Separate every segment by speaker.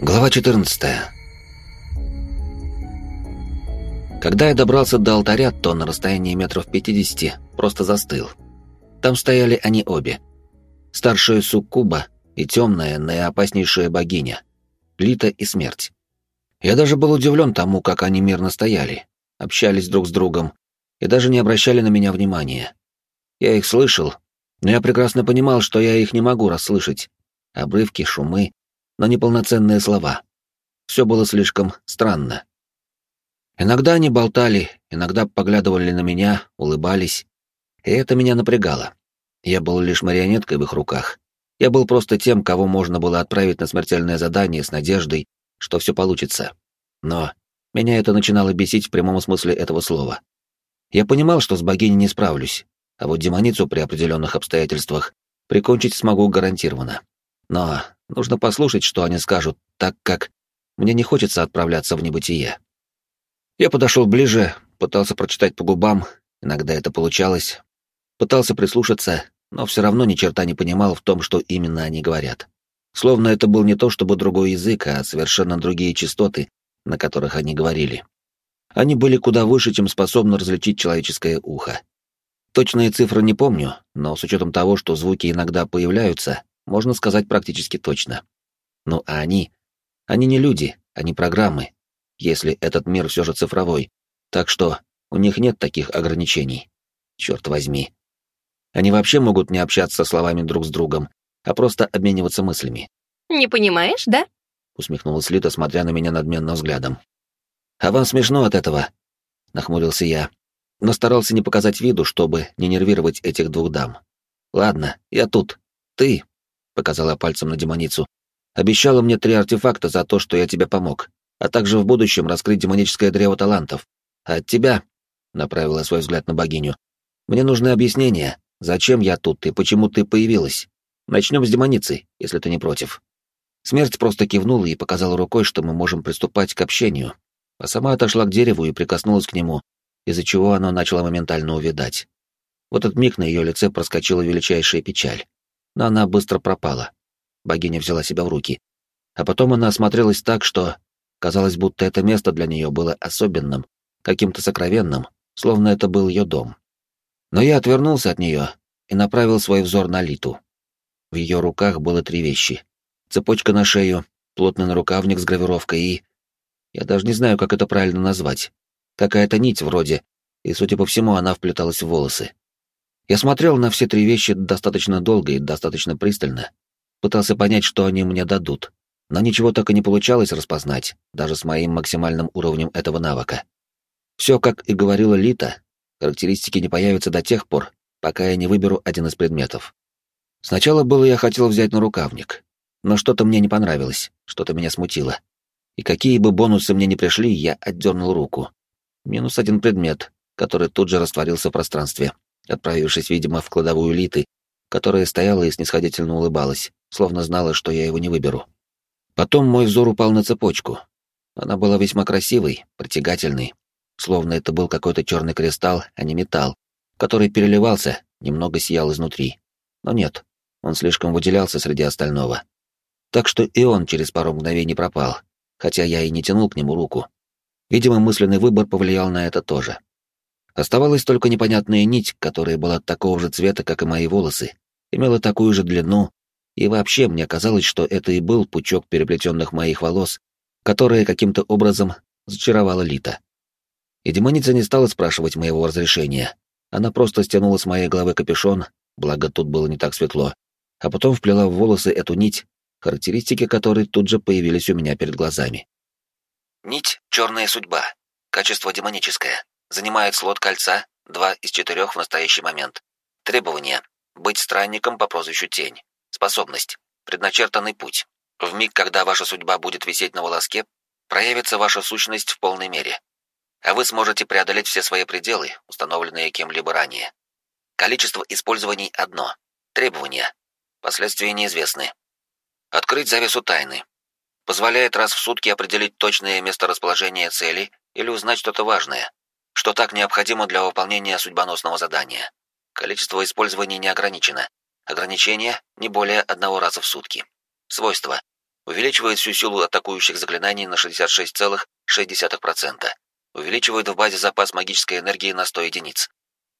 Speaker 1: Глава 14. Когда я добрался до алтаря, то на расстоянии метров 50 просто застыл. Там стояли они обе. Старшая суккуба и темная, наиопаснейшая богиня. Лита и смерть. Я даже был удивлен тому, как они мирно стояли, общались друг с другом и даже не обращали на меня внимания. Я их слышал, но я прекрасно понимал, что я их не могу расслышать. Обрывки, шумы, но неполноценные слова. Все было слишком странно. Иногда они болтали, иногда поглядывали на меня, улыбались, и это меня напрягало. Я был лишь марионеткой в их руках. Я был просто тем, кого можно было отправить на смертельное задание с надеждой, что все получится. Но меня это начинало бесить в прямом смысле этого слова. Я понимал, что с богиней не справлюсь, а вот демоницу при определенных обстоятельствах прикончить смогу гарантированно. Но нужно послушать, что они скажут, так как мне не хочется отправляться в небытие. Я подошел ближе, пытался прочитать по губам, иногда это получалось, пытался прислушаться, но все равно ни черта не понимал в том, что именно они говорят. Словно это был не то чтобы другой язык, а совершенно другие частоты, на которых они говорили. Они были куда выше, чем способно различить человеческое ухо. Точные цифры не помню, но с учетом того, что звуки иногда появляются, можно сказать практически точно. Ну а они? Они не люди, они программы, если этот мир все же цифровой. Так что у них нет таких ограничений. Черт возьми. Они вообще могут не общаться словами друг с другом, а просто обмениваться мыслями.
Speaker 2: «Не понимаешь, да?»
Speaker 1: — усмехнулась Лита, смотря на меня надменным взглядом. «А вам смешно от этого?» — нахмурился я, но старался не показать виду, чтобы не нервировать этих двух дам. «Ладно, я тут. Ты», — показала пальцем на демоницу, — «обещала мне три артефакта за то, что я тебе помог, а также в будущем раскрыть демоническое древо талантов. А от тебя», — направила свой взгляд на богиню, — «мне нужны объяснения, зачем я тут и почему ты появилась. Начнем с демоницы, если ты не против». Смерть просто кивнула и показала рукой, что мы можем приступать к общению, а сама отошла к дереву и прикоснулась к нему, из-за чего оно начало моментально увядать. В этот миг на ее лице проскочила величайшая печаль, но она быстро пропала. Богиня взяла себя в руки. А потом она осмотрелась так, что казалось, будто это место для нее было особенным, каким-то сокровенным, словно это был ее дом. Но я отвернулся от нее и направил свой взор на Литу. В ее руках было три вещи. Цепочка на шею, плотный нарукавник с гравировкой и... Я даже не знаю, как это правильно назвать. Какая-то нить вроде, и, судя по всему, она вплеталась в волосы. Я смотрел на все три вещи достаточно долго и достаточно пристально. Пытался понять, что они мне дадут. Но ничего так и не получалось распознать, даже с моим максимальным уровнем этого навыка. Все, как и говорила Лита, характеристики не появятся до тех пор, пока я не выберу один из предметов. Сначала было я хотел взять на рукавник, но что-то мне не понравилось, что-то меня смутило. И какие бы бонусы мне не пришли, я отдернул руку. Минус один предмет, который тут же растворился в пространстве, отправившись, видимо, в кладовую Литы, которая стояла и снисходительно улыбалась, словно знала, что я его не выберу. Потом мой взор упал на цепочку. Она была весьма красивой, притягательной, словно это был какой-то черный кристалл, а не металл, который переливался, немного сиял изнутри. Но нет, он слишком выделялся среди остального. Так что и он через пару мгновений пропал, хотя я и не тянул к нему руку. Видимо, мысленный выбор повлиял на это тоже. Оставалась только непонятная нить, которая была такого же цвета, как и мои волосы, имела такую же длину, и вообще мне казалось, что это и был пучок переплетенных моих волос, которые каким-то образом зачаровала Лита. И демоница не стала спрашивать моего разрешения. Она просто стянула с моей головы капюшон, благо тут было не так светло, а потом вплела в волосы эту нить, характеристики которой тут же появились у меня перед глазами. Нить «Черная судьба». Качество демоническое. Занимает слот кольца, два из четырех в настоящий момент. Требования. Быть странником по прозвищу Тень. Способность. Предначертанный путь. В миг, когда ваша судьба будет висеть на волоске, проявится ваша сущность в полной мере. А вы сможете преодолеть все свои пределы, установленные кем-либо ранее. Количество использований одно. Требования. Последствия неизвестны. Открыть завесу тайны позволяет раз в сутки определить точное месторасположение цели или узнать что-то важное, что так необходимо для выполнения судьбоносного задания. Количество использований не ограничено. Ограничение не более одного раза в сутки. Свойства. Увеличивает всю силу атакующих заклинаний на 66,6%. Увеличивает в базе запас магической энергии на 100 единиц.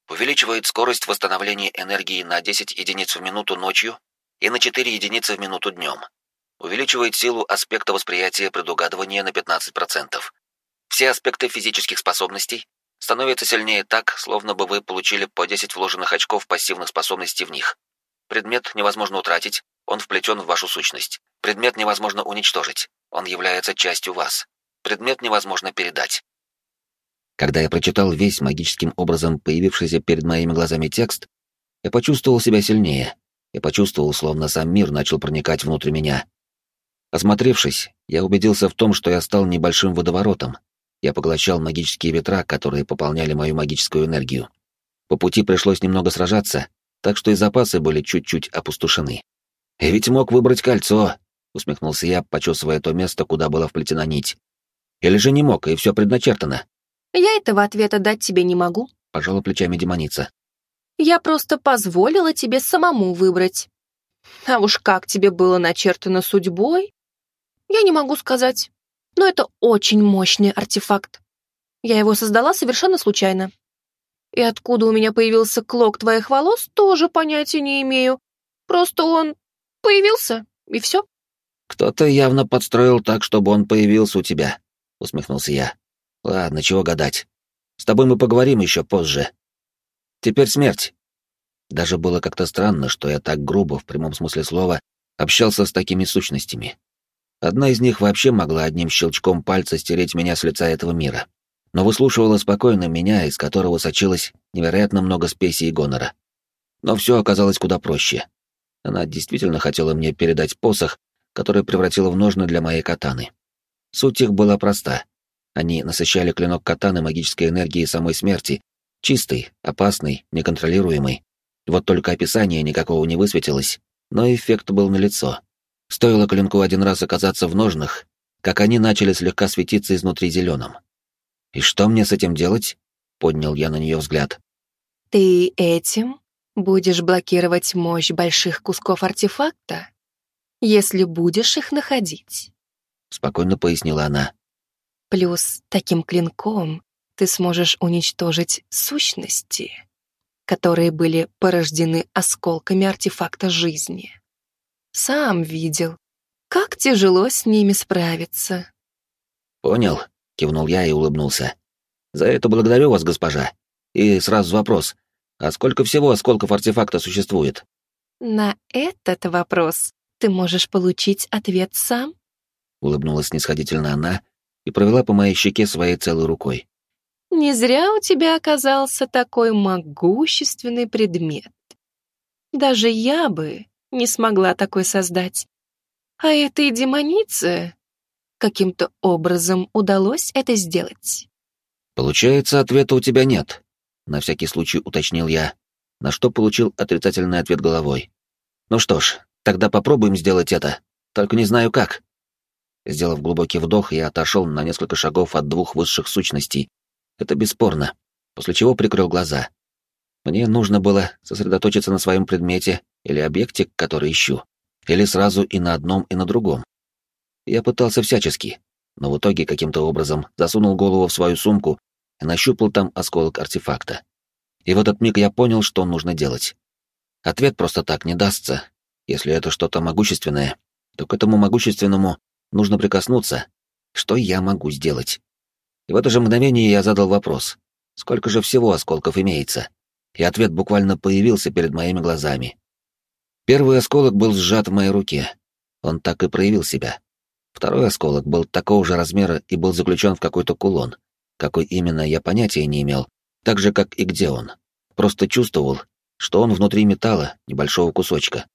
Speaker 1: Увеличивает скорость восстановления энергии на 10 единиц в минуту ночью и на 4 единицы в минуту днем. Увеличивает силу аспекта восприятия предугадывания на 15%. Все аспекты физических способностей становятся сильнее так, словно бы вы получили по 10 вложенных очков пассивных способностей в них. Предмет невозможно утратить, он вплетен в вашу сущность. Предмет невозможно уничтожить, он является частью вас. Предмет невозможно передать. Когда я прочитал весь магическим образом появившийся перед моими глазами текст, я почувствовал себя сильнее. Я почувствовал, словно сам мир начал проникать внутрь меня. Осмотревшись, я убедился в том, что я стал небольшим водоворотом. Я поглощал магические ветра, которые пополняли мою магическую энергию. По пути пришлось немного сражаться, так что и запасы были чуть-чуть опустошены. «И ведь мог выбрать кольцо», — усмехнулся я, почесывая то место, куда была вплетена нить. «Или же не мог, и все предначертано?»
Speaker 2: Я этого ответа дать тебе не могу.
Speaker 1: Пожала плечами демоница.
Speaker 2: Я просто позволила тебе самому выбрать. А уж как тебе было начертано судьбой, я не могу сказать. Но это очень мощный артефакт. Я его создала совершенно случайно. И откуда у меня появился клок твоих волос, тоже понятия не имею. Просто он появился, и все.
Speaker 1: «Кто-то явно подстроил так, чтобы он появился у тебя», — усмехнулся я. Ладно, чего гадать. С тобой мы поговорим еще позже. Теперь смерть. Даже было как-то странно, что я так грубо, в прямом смысле слова, общался с такими сущностями. Одна из них вообще могла одним щелчком пальца стереть меня с лица этого мира. Но выслушивала спокойно меня, из которого сочилось невероятно много спеси и гонора. Но все оказалось куда проще. Она действительно хотела мне передать посох, который превратила в ножны для моей катаны. Суть их была проста. Они насыщали клинок катаны магической энергией самой смерти, чистой, опасной, неконтролируемой. Вот только описание никакого не высветилось, но эффект был налицо. Стоило клинку один раз оказаться в ножнах, как они начали слегка светиться изнутри зеленым. «И что мне с этим делать?» — поднял я на нее взгляд.
Speaker 2: «Ты этим будешь блокировать мощь больших кусков артефакта, если будешь их находить», —
Speaker 1: спокойно пояснила она.
Speaker 2: Плюс таким клинком ты сможешь уничтожить сущности, которые были порождены осколками артефакта жизни. Сам видел, как тяжело с ними справиться.
Speaker 1: Понял, кивнул я и улыбнулся. За это благодарю вас, госпожа. И сразу вопрос. А сколько всего осколков артефакта существует?
Speaker 2: На этот вопрос ты можешь получить ответ сам.
Speaker 1: Улыбнулась снисходительно она и провела по моей щеке своей целой рукой.
Speaker 2: «Не зря у тебя оказался такой могущественный предмет. Даже я бы не смогла такой создать. А этой демонице каким-то образом удалось это сделать».
Speaker 1: «Получается, ответа у тебя нет», — на всякий случай уточнил я, на что получил отрицательный ответ головой. «Ну что ж, тогда попробуем сделать это, только не знаю как». Сделав глубокий вдох, я отошел на несколько шагов от двух высших сущностей. Это бесспорно. После чего прикрыл глаза. Мне нужно было сосредоточиться на своем предмете или объекте, который ищу. Или сразу и на одном, и на другом. Я пытался всячески, но в итоге каким-то образом засунул голову в свою сумку и нащупал там осколок артефакта. И в этот миг я понял, что нужно делать. Ответ просто так не дастся. Если это что-то могущественное, то к этому могущественному Нужно прикоснуться. Что я могу сделать? И в это же мгновение я задал вопрос. Сколько же всего осколков имеется? И ответ буквально появился перед моими глазами. Первый осколок был сжат в моей руке. Он так и проявил себя. Второй осколок был такого же размера и был заключен в какой-то кулон. Какой именно, я понятия не имел, так же, как и где он. Просто чувствовал, что он внутри металла, небольшого кусочка.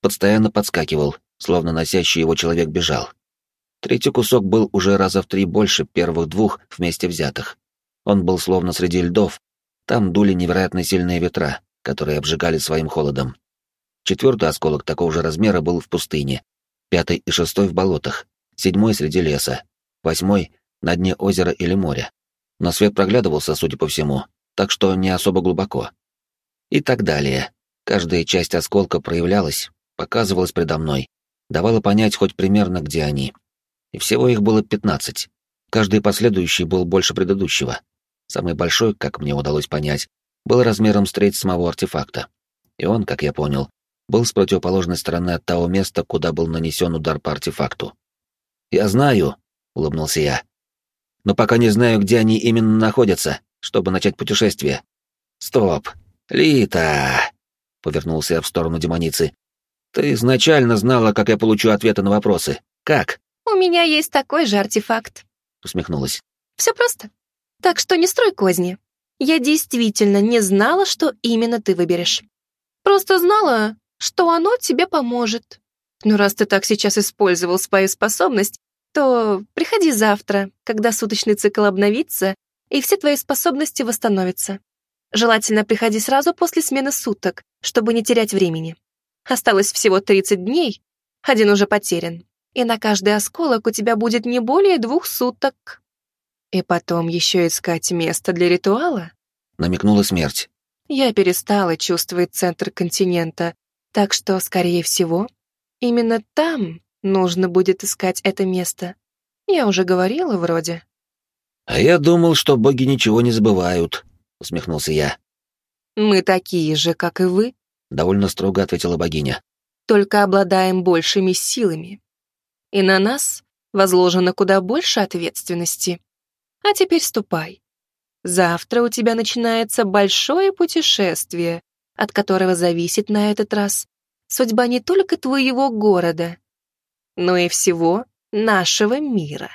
Speaker 1: Постоянно подскакивал, словно носящий его человек бежал. Третий кусок был уже раза в три больше первых двух вместе взятых. Он был словно среди льдов. Там дули невероятно сильные ветра, которые обжигали своим холодом. Четвертый осколок такого же размера был в пустыне. Пятый и шестой в болотах. Седьмой среди леса. Восьмой — на дне озера или моря. Но свет проглядывался, судя по всему, так что не особо глубоко. И так далее. Каждая часть осколка проявлялась, показывалась предо мной, давало понять хоть примерно, где они. И всего их было пятнадцать. Каждый последующий был больше предыдущего. Самый большой, как мне удалось понять, был размером с треть самого артефакта. И он, как я понял, был с противоположной стороны от того места, куда был нанесен удар по артефакту. «Я знаю», — улыбнулся я. «Но пока не знаю, где они именно находятся, чтобы начать путешествие». «Стоп! Лита!» — повернулся я в сторону демоницы. «Ты изначально знала, как я получу ответы на вопросы. Как?»
Speaker 2: «У меня есть такой же артефакт», —
Speaker 1: усмехнулась.
Speaker 2: «Все просто. Так что не строй козни. Я действительно не знала, что именно ты выберешь. Просто знала, что оно тебе поможет. Но раз ты так сейчас использовал свою способность, то приходи завтра, когда суточный цикл обновится, и все твои способности восстановятся. Желательно приходи сразу после смены суток, чтобы не терять времени. Осталось всего 30 дней, один уже потерян, и на каждый осколок у тебя будет не более двух суток. И потом еще искать место для ритуала?
Speaker 1: Намекнула смерть.
Speaker 2: Я перестала чувствовать центр континента, так что, скорее всего, именно там нужно будет искать это место. Я уже говорила вроде.
Speaker 1: «А я думал, что боги ничего не забывают», — усмехнулся я.
Speaker 2: «Мы такие же, как и вы», —
Speaker 1: довольно строго ответила богиня.
Speaker 2: «Только обладаем большими силами. И на нас возложено куда больше ответственности. А теперь ступай. Завтра у тебя начинается большое путешествие, от которого зависит на этот раз судьба не только твоего города, но и всего нашего мира.